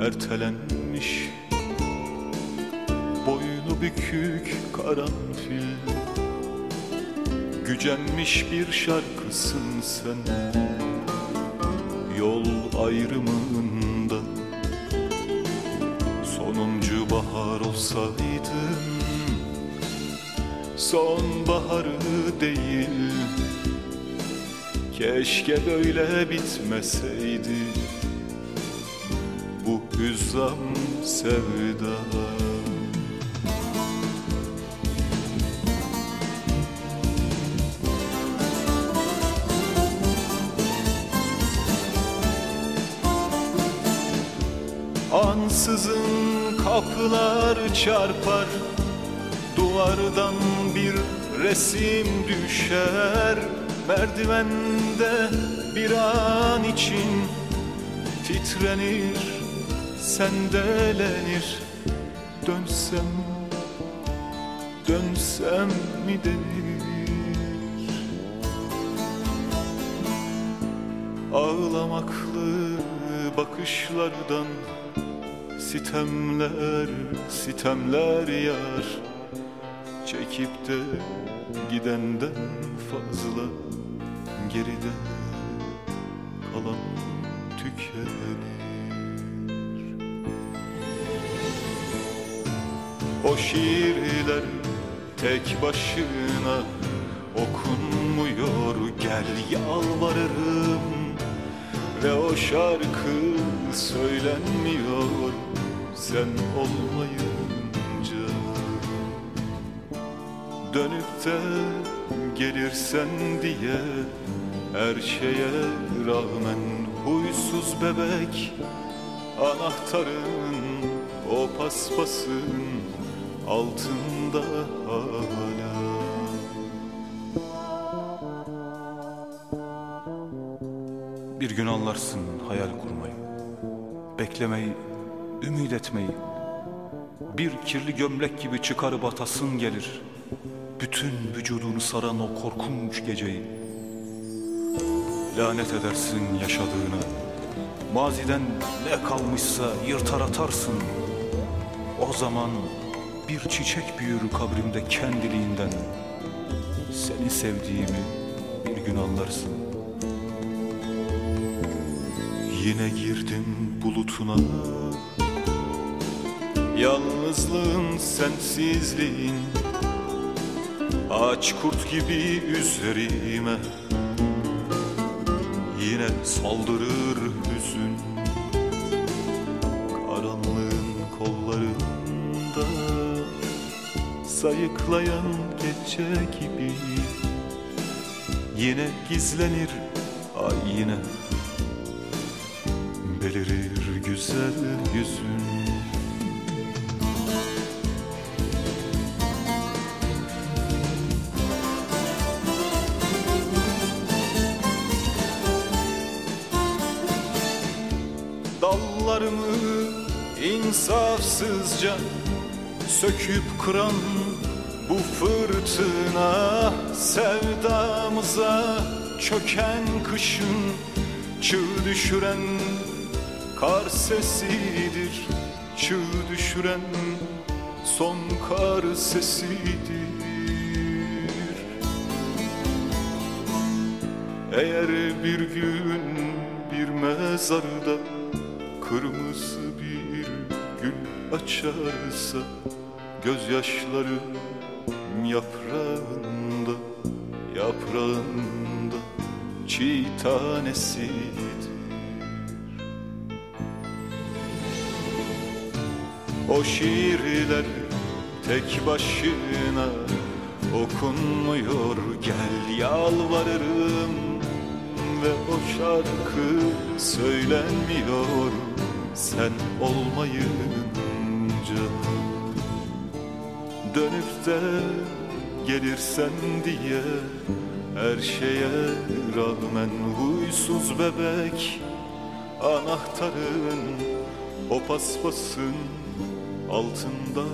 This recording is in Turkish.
ertelenmiş. Boynu bükük karanfil. Gücenmiş bir şarkısın sen. Yol ayrımında. Sonuncu bahar olsaydın. Sonbaharı değil. Keşke böyle bitmeseydi Bu hüzzam sevda. Ansızın kapılar çarpar Duvardan bir resim düşer. Merdivende bir an için titrenir Sendelenir Dönsem, dönsem mi denir? Ağlamaklı bakışlardan Sitemler, sitemler yar. Çekip de gidenden fazla Geride kalan tükenir O şiirler tek başına okunmuyor. Gel yalvarırım ve o şarkı söylenmiyor. Sen olmayınca Dönüp de gelirsen diye her şeye rağmen huysuz bebek Anahtarın o paspasın altında hala. Bir gün anlarsın hayal kurmayı. Beklemeyi ümit etmeyi. Bir kirli gömlek gibi çıkarıp atasın gelir. Bütün vücudunu saran o korkunç geceyi. Lanet edersin yaşadığına Maziden ne kalmışsa yırtar atarsın. O zaman bir çiçek büyür kabrimde kendiliğinden. Seni sevdiğimi bir gün anlarsın. Yine girdim bulutuna. Yalnızlığın sensizliğin Ağaç kurt gibi üzerime. Yine saldırır hüzün Sayıklayan gece gibi. Yine gizlenir ay yine Belirir güzel yüzün. Dallarımı insafsızca söküp kıran bu fırtına Sevdamıza çöken kışın çığ düşüren kar sesidir Çığ düşüren son kar sesidir. Eğer bir gün bir mezarda kırmızı bir gül açarsa Gözyaşlarım yaprağında, yaprağında çiğ tanesidir. O şiirler tek başına okunmuyor. Gel yalvarırım ve o şarkı söylenmiyor. Sen olmayınca Dönüp de gelirsen diye her şeye rağmen huysuz bebek Anahtarın o paspasın altında